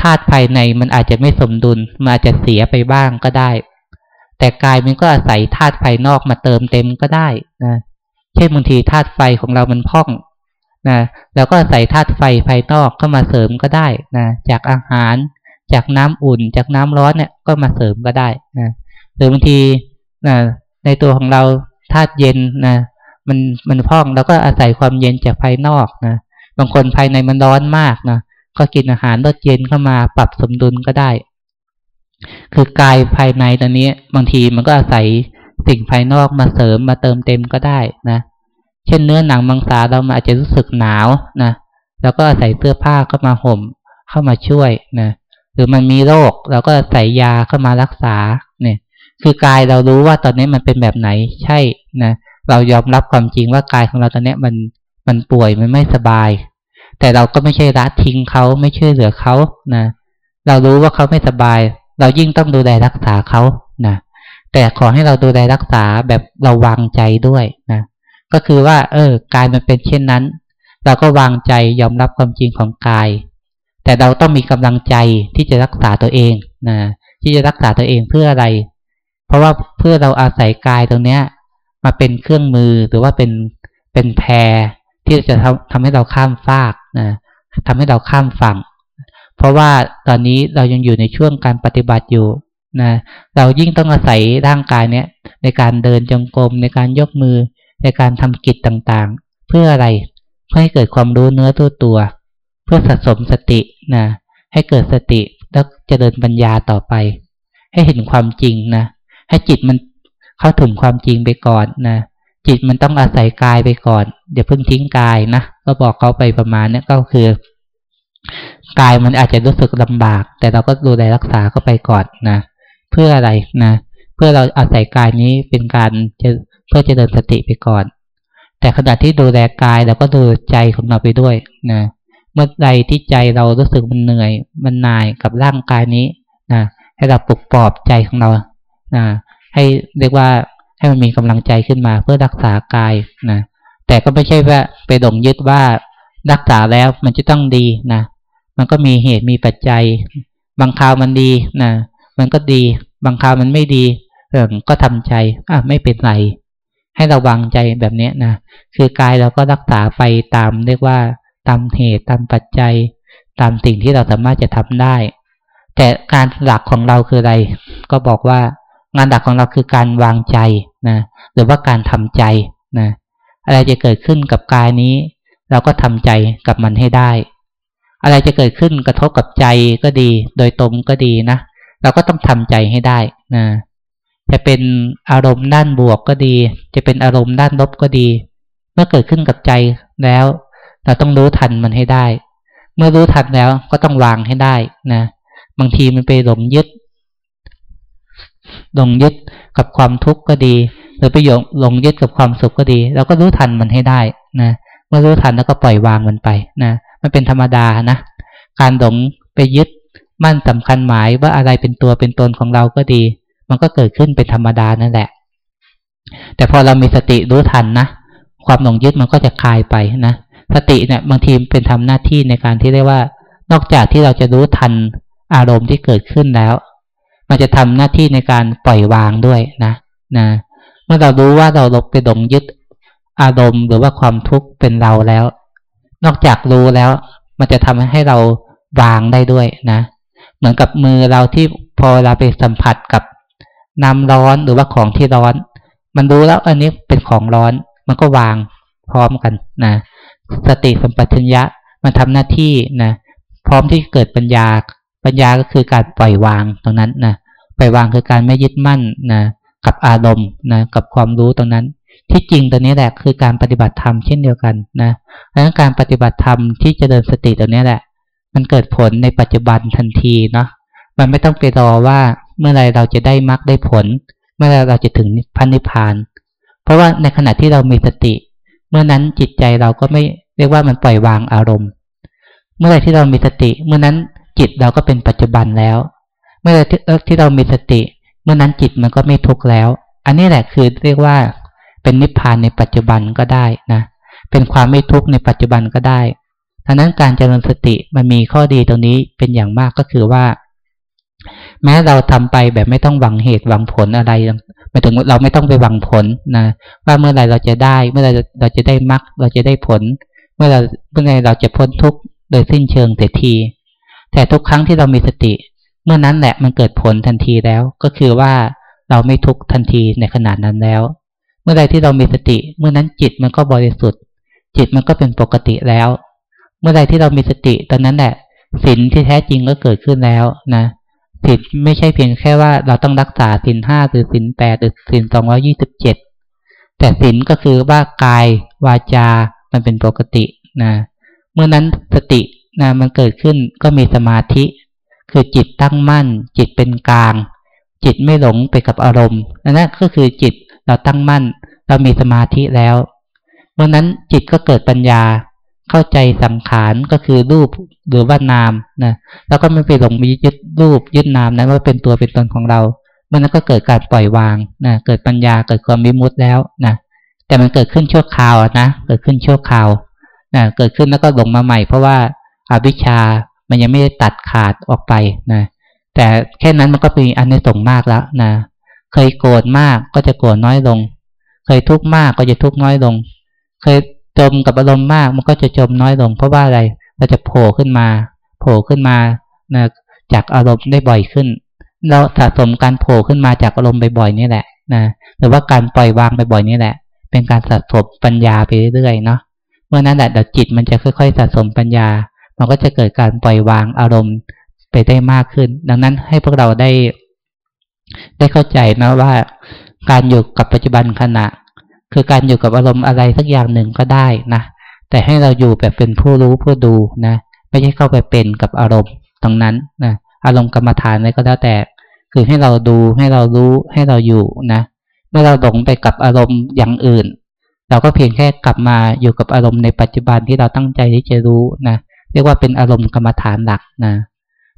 ธาตุภายในมันอาจจะไม่สมดุลมันอาจจะเสียไปบ้างก็ได้ แต่กายมันก็อาศัยธาตุภายนอกมาเติมเต็มก็ได้นะเช่นบางทีธาตุไฟของเรามันพ่องนะเราก็ใส่ธาตุไฟภายนอกเข้ามาเสริมก็ได้นะจากอาหาร จากน้ำอุ่น จากน้ำร้อนเนี่ยก็มาเสริมก็ได้นะหรือบางทีนะในตัวของเราธาตุเย็นนะมันมันพ่องเราก็อาศัยความเย็นจากภายนอกนะบางคนภายในมันร้อนมากนะ ก็กินอาหารรสเย็นเข้ามาปรับสมดุลก็ได้ คือกายภายในตอนนี้บางทีมันก็อาศัยสิ่งภายนอกมาเสริมมาเติมเต็มก็ได้นะ เช่นเนื้อหนังมังสาเราอาจจะรู้สึกหนาวนะแล้วก็ใส่เสื้อผ้าเข้ามาห่มเข้ามาช่วยนะหรือมันมีโรคเราก็ใส่ยาเข้ามารักษาเนี่ย คือกายเรารู้ว่าตอนนี้มันเป็นแบบไหนใช่นะเรายอมรับความจริงว่ากายของเราตอนนี้มันมันป่วยมันไม่สบาย แต่เราก็ไม่ใช่ละทิ้งเขาไม่ช่วยเหลือเขานะเรารู้ว่าเขาไม่สบาย เรายิ่งต้องดูแลรักษาเขานะแต่ขอให้เราดูแลรักษาแบบเราวางใจด้วยนะก็คือว่า เออกายมันเป็นเช่นนั้น เราก็วางใจยอมรับความจริงของกาย แต่เราต้องมีกำลังใจที่จะรักษาตัวเองนะที่จะรักษาตัวเองเพื่ออะไร เพราะว่าเพื่อเราอาศัยกายตรงเนี้ย มาเป็นเครื่องมือหรือว่าเป็นเป็นแพรที่จะทำทำให้เราข้ามฟาก นะทำให้เราข้ามฝั่ง เพราะว่าตอนนี้เรายังอยู่ในช่วงการปฏิบัติอยู่นะเรายิ่งต้องอาศัยร่างกายเนี้ยในการเดินจงกรมในการยกมือในการทำกิจต่างๆ เพื่ออะไรเพื่อให้เกิดความรู้เนื้อตัวตัว เพื่อสะสมสตินะให้เกิดสติแล้วจะเดินปัญญาต่อไป ให้เห็นความจริงนะให้จิตมันเข้าถึงความจริงไปก่อนนะ จิตมันต้องอาศัยกายไปก่อนอย่าเพิ่งทิ้งกายนะก็บอกเขาไปประมาณนี้ก็คือกายมันอาจจะรู้สึกลำบาก แต่เราก็ดูแลรักษาเข้าไปก่อนนะเพื่ออะไรนะ เพื่อเราอาศัยกายนี้เป็นการจะเพื่อจะเดินสติไปก่อน แต่ขณะที่ดูแลกายเราก็ดูใจของเราไปด้วยนะเมื่อใดที่ใจเรารู้สึกมันเหนื่อย มันนายกับร่างกายนี้นะให้เราปลุกปลอบใจของเรานะให้เรียกว่า ให้มันมีกำลังใจขึ้นมาเพื่อรักษากายนะแต่ก็ไม่ใช่ว่าไปหลงยึดว่ารักษาแล้วมันจะต้องดีนะมันก็มีเหตุมีปัจจัย บางคราวมันดีนะมันก็ดี บางคราวมันไม่ดีเออก็ทำใจอะไม่เป็นไรให้ราวางใจแบบนี้นะคือกายเราก็รักษาไปตามเรียกว่าตามเหตุตามปัจจัย ตามสิ่งที่เราสามารถจะทำได้ แต่การหลักของเราคืออะไร ก็บอกว่า งานหลักของเราคือการวางใจนะหรือว่าการทำใจนะอะไรจะเกิดขึ้นกับกายนี้ เราก็ทำใจกับมันให้ได้ อะไรจะเกิดขึ้นกระทบกับใจก็ดี โดยตรงก็ดีนะเราก็ต้องทำใจให้ได้นะจะเป็นอารมณ์ด้านบวกก็ดี จะเป็นอารมณ์ด้านลบก็ดี เมื่อเกิดขึ้นกับใจแล้ว เราต้องรู้ทันมันให้ได้ เมื่อรู้ทันแล้วก็ต้องวางให้ได้นะบางทีมันไปหลงยึด หลงยึดกับความทุกข์ก็ดี หรือไปหลงยึดกับความสุขก็ดี เราก็รู้ทันมันให้ได้นะเมื่อรู้ทันแล้วก็ปล่อยวางมันไปนะมันเป็นธรรมดานะการหลงไปยึดมั่นสำคัญหมายว่าอะไรเป็นตัวเป็นตนของเราก็ดี มันก็เกิดขึ้นเป็นธรรมดานั่นแหละ แต่พอเรามีสติรู้ทันนะความหลงยึดมันก็จะคลายไปนะสติเนี่ยบางทีเป็นทำหน้าที่ในการที่เรียกว่า นอกจากที่เราจะรู้ทันอารมณ์ที่เกิดขึ้นแล้ว มันจะทำหน้าที่ในการปล่อยวางด้วยนะนะเมื่อเรารู้ว่าเราลบไปหลงยึดอารมณ์หรือว่าความทุกข์เป็นเราแล้ว นอกจากรู้แล้ว มันจะทำให้เราวางได้ด้วยนะ เหมือนกับมือเราที่พอเราไปสัมผัสกับน้ำร้อนหรือว่าของที่ร้อน มันรู้แล้วอันนี้เป็นของร้อน มันก็วางพร้อมกันนะสติสัมปชัญญะมันทำหน้าที่นะพร้อมที่เกิดปัญญา ปัญญาก็คือการปล่อยวางตรงนั้นนะปล่อยวางคือการไม่ยึดมั่นนะกับอารมณ์นะกับความรู้ตรงนั้น ที่จริงตัวนี้แหละคือการปฏิบัติธรรมเช่นเดียวกันนะดังนั้นการปฏิบัติธรรมที่จเจริญสติตัวนี้แหละ มันเกิดผลในปัจจุบันทันทีเนาะมันไม่ต้องไปรอว่าเมื่อไรเราจะได้มรรคได้ผล เมื่อไรเราจะถึงพันนิพพาน เพราะว่าในขณะที่เรามีสติ เมื่อนั้นจิตใจเราก็ไม่เรียกว่ามันปล่อยวางอารมณ์ เมื่อไรที่เรามีสติ เมื่อนั้น จิตเราก็เป็นปัจจุบันแล้ว เมื่อไรที่เรามีสติ เมื่อนั้นจิตมันก็ไม่ทุกข์แล้ว อันนี้แหละคือเรียกว่าเป็นนิพพานในปัจจุบันก็ได้นะ เป็นความไม่ทุกข์ในปัจจุบันก็ได้ดังนั้นการเจริญสติมันมีข้อดีตรงนี้เป็นอย่างมากก็คือว่า แม้เราทำไปแบบไม่ต้องหวังเหตุหวังผลอะไรหมายถึงเราไม่ต้องไปหวังผลนะว่าเมื่อไรเราจะได้ เมื่อไรเราจะได้มรรคเราจะได้ผล เมื่อเราเมื่อไรเราจะพ้นทุกข์โดยสิ้นเชิงเสียที แต่ทุกครั้งที่เรามีสติ เมื่อนั้นแหละมันเกิดผลทันทีแล้ว ก็คือว่าเราไม่ทุกทันทีในขนาดนั้นแล้ว เมื่อใดที่เรามีสติ เมื่อนั้นจิตมันก็บริสุทธิ์ จิตมันก็เป็นปกติแล้ว เมื่อใดที่เรามีสติ ตอนนั้นแหละศีลที่แท้จริงก็เกิดขึ้นแล้วนะศีลไม่ใช่เพียงแค่ว่าเราต้องรักษาศีลห้าหรือศีลแปดหรือศีลสองร้อยี่สิบเจ็ดแต่ศีลก็คือว่ากายวาจา มันเป็นปกตินะ เมื่อนั้นสติ นะมันเกิดขึ้นก็มีสมาธิ คือจิตตั้งมั่น จิตเป็นกลาง จิตไม่หลงไปกับอารมณ์นั่นก็คือจิตเราตั้งมั่น เรามีสมาธิแล้วเมื่อนั้นจิตก็เกิดปัญญาเข้าใจสังขารก็คือรูปหรือว่านามนะแล้วก็ไม่ไปหลงมียึดรูปยึดนามนั้นว่าเป็นตัวเป็นตนของเรามันก็เกิดการปล่อยวางนะเกิดปัญญาเกิดความมิมุติแล้วนะแต่มันเกิดขึ้นชั่วคราวนะเกิดขึ้นชั่วคราวนะเกิดขึ้นแล้วก็หลงมาใหม่เพราะว่า อาวิชามันยังไม่ได้ตัดขาดออกไปนะ แต่แค่นั้นมันก็เป็นอันในสงมากแล้วนะ เคยโกรธมากก็จะโกรธน้อยลง เคยทุกข์มากก็จะทุกข์น้อยลง เคยจมกับอารมณ์มากมันก็จะจมน้อยลง เพราะว่าอะไรเราจะโผล่ขึ้นมา โผล่ขึ้นมานะจากอารมณ์ได้บ่อยขึ้น เราสะสมการโผล่ขึ้นมาจากอารมณ์บ่อยๆนี่แหละนะหรือว่าการปล่อยวางบ่อยๆนี่แหละ เป็นการสะสมปัญญาไปเรื่อยๆเนาะเมื่อนั้นแหละเดี๋ยวจิตมันจะค่อยๆ สะสมปัญญา มันก็จะเกิดการปล่อยวางอารมณ์ไปได้มากขึ้น ดังนั้นให้พวกเราได้ ได้เข้าใจนะว่า การอยู่กับปัจจุบันขณะ คือการอยู่กับอารมณ์อะไรสักอย่างหนึ่งก็ได้นะแต่ให้เราอยู่แบบเป็นผู้รู้ผู้ดูนะไม่ใช่เข้าไปเป็นกับอารมณ์ตรงนั้นนะอารมณ์กรรมฐานอะไรก็แล้วแต่ คือให้เราดูให้เรารู้ให้เราอยู่นะเมื่อเราหลงไปกับอารมณ์อย่างอื่น เราก็เพียงแค่กลับมาอยู่กับอารมณ์ในปัจจุบันที่เราตั้งใจที่จะรู้นะ เรียกว่าเป็นอารมณ์กรรมฐานหลักนะ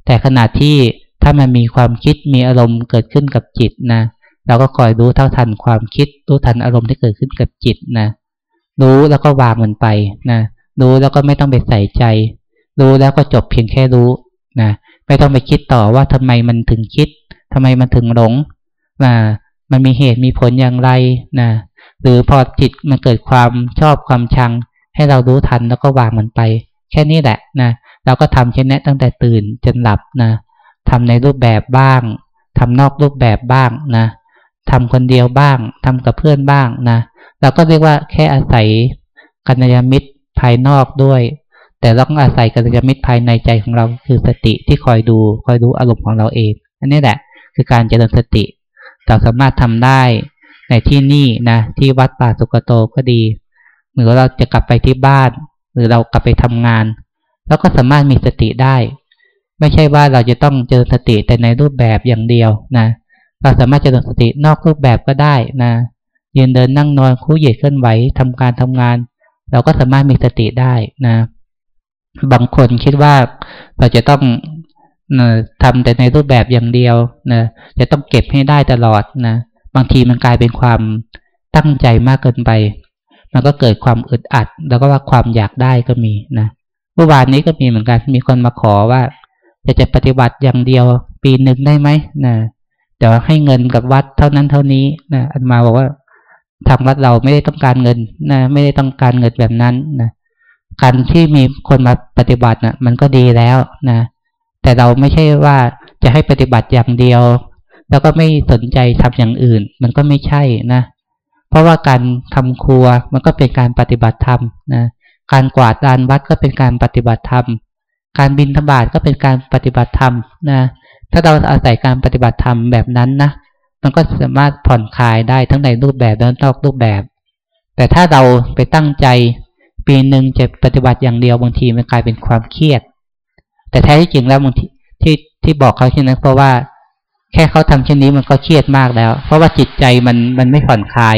แต่ขณะที่ถ้ามันมีความคิดมีอารมณ์เกิดขึ้นกับจิตนะเราก็คอยรู้เท่าทันความคิด รู้ทันอารมณ์ที่เกิดขึ้นกับจิตนะ รู้แล้วก็วางมันไปนะ รู้แล้วก็ไม่ต้องไปใส่ใจ รู้แล้วก็จบเพียงแค่รู้นะ ไม่ต้องไปคิดต่อว่าทำไมมันถึงคิดทำไมมันถึงหลงนะมันมีเหตุมีผลอย่างไรนะ หรือพอจิตมันเกิดความชอบความชัง ให้เรารู้ทันแล้วก็วางมันไป แค่นี้แหละนะ เราก็ทำเช่นนี้ตั้งแต่ตื่นจนหลับนะทำในรูปแบบบ้างทำนอกรูปแบบบ้างนะทำคนเดียวบ้างทำกับเพื่อนบ้างนะเราก็เรียกว่าแค่อาศัยกัญญามิตรภายนอกด้วย แต่เราต้องอาศัยกัญญามิตรภายในใจของเราคือสติที่คอยดูคอยดูอารมณ์ของเราเอง อันนี้แหละคือการเจริญสติ เราสามารถทำได้ในที่นี่นะที่วัดป่าสุกโตก็ดีหรือเราจะกลับไปที่บ้าน หรือเรากลับไปทำงานเราก็สามารถมีสติได้ ไม่ใช่ว่าเราจะต้องเจริญสติแต่ในรูปแบบอย่างเดียวนะเราสามารถเจริญสตินอกรูปแบบก็ได้นะยืนเดินนั่งนอนคู่เหยียดเคลื่อนไหวทำการทำงาน เราก็สามารถมีสติได้นะ บางคนคิดว่าเราจะต้องนะทำแต่ในรูปแบบอย่างเดียวนะจะต้องเก็บให้ได้ตลอดนะบางทีมันกลายเป็นความตั้งใจมากเกินไป มันก็เกิดความอึดอัด แล้วก็ว่าความอยากได้ก็มีนะเมื่อวานนี้ก็มีเหมือนกันมีคนมาขอว่าจะจะปฏิบัติอย่างเดียว ปีหนึ่งได้ไหมนะแต่ว่าให้เงินกับวัดเท่านั้นเท่านี้นะอันมาบอกว่าทางวัดเราไม่ได้ต้องการเงินนะไม่ได้ต้องการเงินแบบนั้นนะการที่มีคนมาปฏิบัตินะมันก็ดีแล้วนะแต่เราไม่ใช่ว่าจะให้ปฏิบัติอย่างเดียว แล้วก็ไม่สนใจทำอย่างอื่น มันก็ไม่ใช่นะเพราะว่าการทำครัวมันก็เป็นการปฏิบัติธรรมนะการกวาดลานวัดก็เป็นการปฏิบัติธรรม การบินธบาตก็เป็นการปฏิบัติธรรมนะถ้าเราอาศัยการปฏิบัติธรรมแบบนั้นนะมันก็สามารถผ่อนคลายได้ทั้งในรูปแบบและนอกรูปแบบ แต่ถ้าเราไปตั้งใจ ปีหนึ่งจะปฏิบัติอย่างเดียวบางทีมันกลายเป็นความเครียด แต่แท้ที่จริงแล้วบางทีที่ที่บอกเขาเช่นนั้นเพราะว่าแค่เขาทำเช่นนี้มันก็เครียดมากแล้ว เพราะว่าจิตใจมันมันไม่ผ่อนคลาย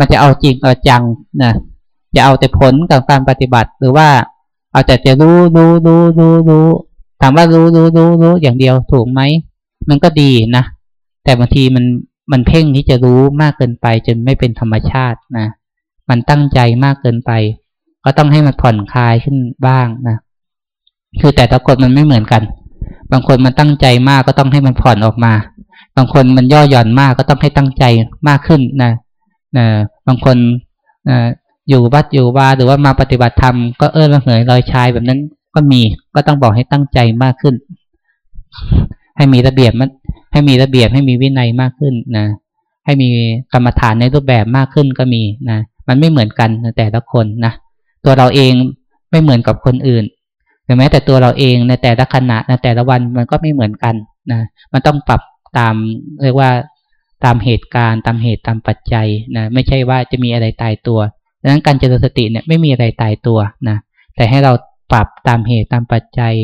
มันจะเอาจริงเอาจังนะจะเอาแต่ผลกับการปฏิบัติ หรือว่าเอาแต่จะรู้รู้รู้รู้รู้ถามว่ารู้รู้รู้รู้อย่างเดียวถูกไหมมันก็ดีนะแต่บางทีมันมันเพ่งที่จะรู้มากเกินไป จนไม่เป็นธรรมชาตินะมันตั้งใจมากเกินไป ก็ต้องให้มันผ่อนคลายขึ้นบ้างนะคือแต่ละคนมันไม่เหมือนกัน บางคนมันตั้งใจมากก็ต้องให้มันผ่อนออกมา บางคนมันย่อหย่อนมากก็ต้องให้ตั้งใจมากขึ้นนะ นะบางคนอยู่วัดอยู่วาหรือว่ามาปฏิบัติธรรมก็เอื้อมาเหยลอยชายแบบนั้นก็มีก็ต้องบอกให้ตั้งใจมากขึ้น ให้มีระเบียบมันให้มีระเบียบให้มีวินัยมากขึ้นนะให้มีกรรมฐานในรูปแบบมากขึ้นก็มีนะมันไม่เหมือนกันแต่ละคนนะตัวเราเองไม่เหมือนกับคนอื่นหรือแม้แต่ตัวเราเองในแต่ละขณะในแต่ละวันมันก็ไม่เหมือนกันนะมันต้องปรับตามเรียกว่า ตามเหตุการณ์ตามเหตุตามปัจจัยนะไม่ใช่ว่าจะมีอะไรตายตัวดังนั้นการเจริญสติเนี่ยไม่มีอะไรตายตัวนะแต่ให้เราปรับตามเหตุตามปัจจัย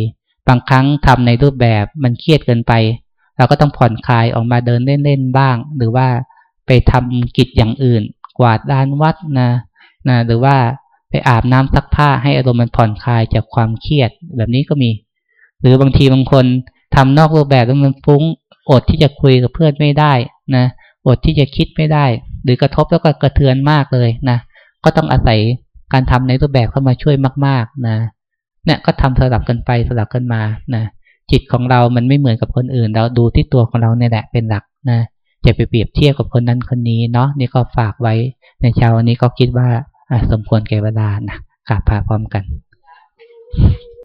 บางครั้งทำในรูปแบบมันเครียดเกินไป เราก็ต้องผ่อนคลายออกมาเดินเล่นๆบ้าง หรือว่าไปทำกิจอย่างอื่น กวาดลานวัดนะนะหรือว่าไปอาบน้ำซักผ้าให้อารมณ์มันผ่อนคลายจากความเครียดแบบนี้ก็มี หรือบางทีบางคนทำนอกรูปแบบแล้วมันฟุ้ง อดที่จะคุยกับเพื่อนไม่ได้นะอดที่จะคิดไม่ได้ หรือกระทบแล้วก็กระเทือนมากเลยนะก็ต้องอาศัยการทำในรูปแบบเข้ามาช่วยมาก ๆนะเนี่ยก็ทำสลับกันไปสลับกันมานะจิตของเรามันไม่เหมือนกับคนอื่น เราดูที่ตัวของเราเนี่ยแหละเป็นหลักนะจะไปเปรียบเทียบกับคนนั้นคนนี้เนาะนี่ก็ฝากไว้ในเช้าวันนี้ก็คิดว่าสมควรแก่เวลานะกลับพาพร้อมกัน